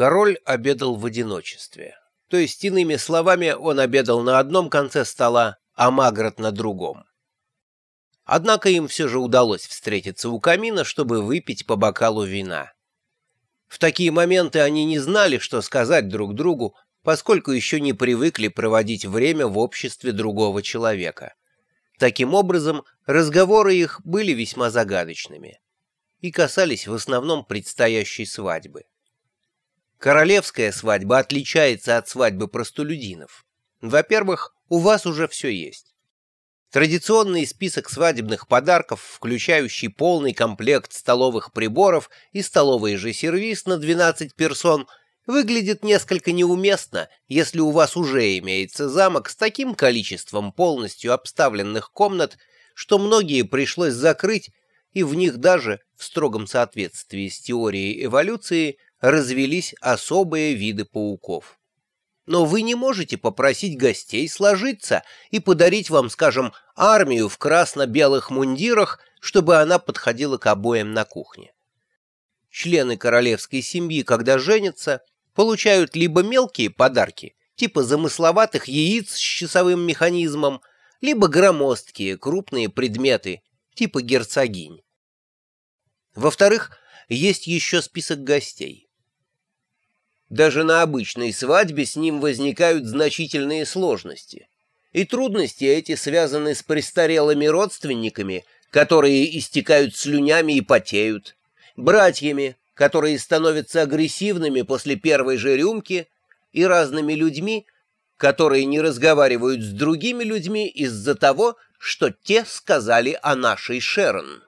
Король обедал в одиночестве. То есть, иными словами, он обедал на одном конце стола, а Магрот на другом. Однако им все же удалось встретиться у камина, чтобы выпить по бокалу вина. В такие моменты они не знали, что сказать друг другу, поскольку еще не привыкли проводить время в обществе другого человека. Таким образом, разговоры их были весьма загадочными и касались в основном предстоящей свадьбы. Королевская свадьба отличается от свадьбы простолюдинов. Во-первых, у вас уже все есть. Традиционный список свадебных подарков, включающий полный комплект столовых приборов и столовый же сервиз на 12 персон, выглядит несколько неуместно, если у вас уже имеется замок с таким количеством полностью обставленных комнат, что многие пришлось закрыть, и в них даже, в строгом соответствии с теорией эволюции, развелись особые виды пауков. Но вы не можете попросить гостей сложиться и подарить вам, скажем, армию в красно-белых мундирах, чтобы она подходила к обоям на кухне. Члены королевской семьи, когда женятся, получают либо мелкие подарки, типа замысловатых яиц с часовым механизмом, либо громоздкие крупные предметы, типа герцогинь. Во-вторых, есть еще список гостей. Даже на обычной свадьбе с ним возникают значительные сложности. И трудности эти связаны с престарелыми родственниками, которые истекают слюнями и потеют, братьями, которые становятся агрессивными после первой же рюмки, и разными людьми, которые не разговаривают с другими людьми из-за того, что те сказали о нашей Шерон.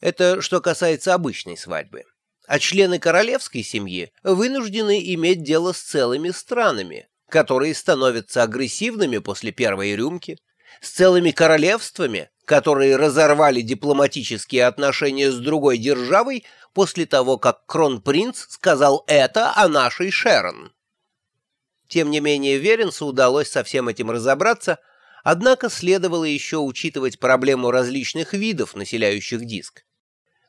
Это что касается обычной свадьбы а члены королевской семьи вынуждены иметь дело с целыми странами, которые становятся агрессивными после первой рюмки, с целыми королевствами, которые разорвали дипломатические отношения с другой державой после того, как кронпринц сказал это о нашей Шерон. Тем не менее, Веренсу удалось со всем этим разобраться, однако следовало еще учитывать проблему различных видов, населяющих диск.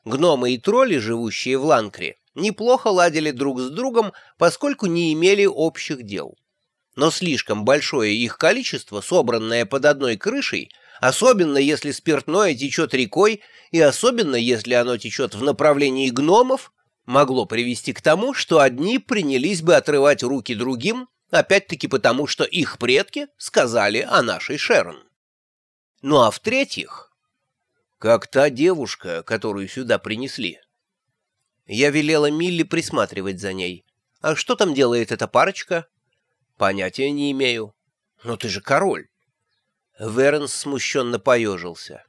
Гномы и тролли, живущие в Ланкре, неплохо ладили друг с другом, поскольку не имели общих дел. Но слишком большое их количество, собранное под одной крышей, особенно если спиртное течет рекой и особенно если оно течет в направлении гномов, могло привести к тому, что одни принялись бы отрывать руки другим, опять-таки потому, что их предки сказали о нашей Шерон. Ну а в-третьих, как та девушка, которую сюда принесли. Я велела Милли присматривать за ней. А что там делает эта парочка? Понятия не имею. Но ты же король. Вернс смущенно поежился.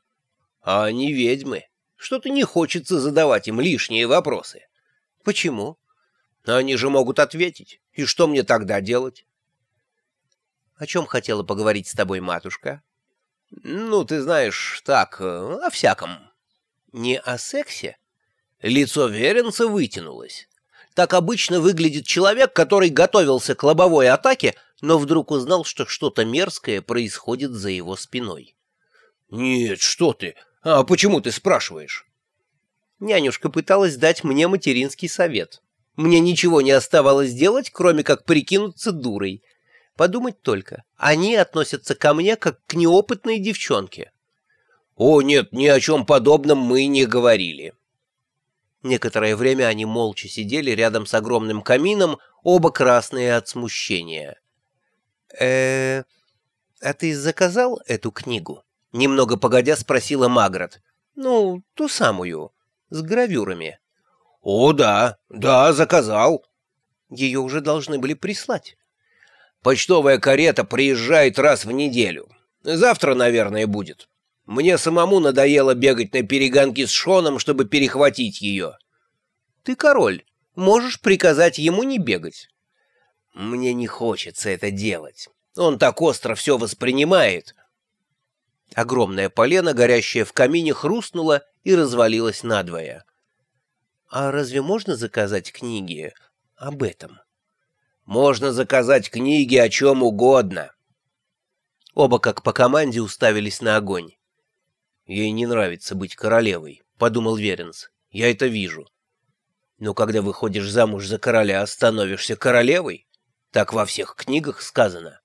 А они ведьмы. Что-то не хочется задавать им лишние вопросы. Почему? Они же могут ответить. И что мне тогда делать? О чем хотела поговорить с тобой матушка? «Ну, ты знаешь, так, э, о всяком». «Не о сексе?» Лицо Веренца вытянулось. Так обычно выглядит человек, который готовился к лобовой атаке, но вдруг узнал, что что-то мерзкое происходит за его спиной. «Нет, что ты! А почему ты спрашиваешь?» Нянюшка пыталась дать мне материнский совет. Мне ничего не оставалось делать, кроме как прикинуться дурой. Подумать только, они относятся ко мне как к неопытной девчонке. О, нет, ни о чем подобном мы не говорили. Некоторое время они молча сидели рядом с огромным камином, оба красные от смущения. э а ты заказал эту книгу?» Немного погодя спросила Магрот. «Ну, ту самую, с гравюрами». «О, да, да, заказал». Ее уже должны были прислать. Почтовая карета приезжает раз в неделю. Завтра, наверное, будет. Мне самому надоело бегать на перегонки с Шоном, чтобы перехватить ее. Ты король, можешь приказать ему не бегать. Мне не хочется это делать. Он так остро все воспринимает. Огромное полено, горящее в камине, хрустнуло и развалилось надвое. А разве можно заказать книги об этом? Можно заказать книги о чем угодно. Оба, как по команде, уставились на огонь. Ей не нравится быть королевой, подумал Веренс. Я это вижу. Но когда выходишь замуж за короля, становишься королевой. Так во всех книгах сказано.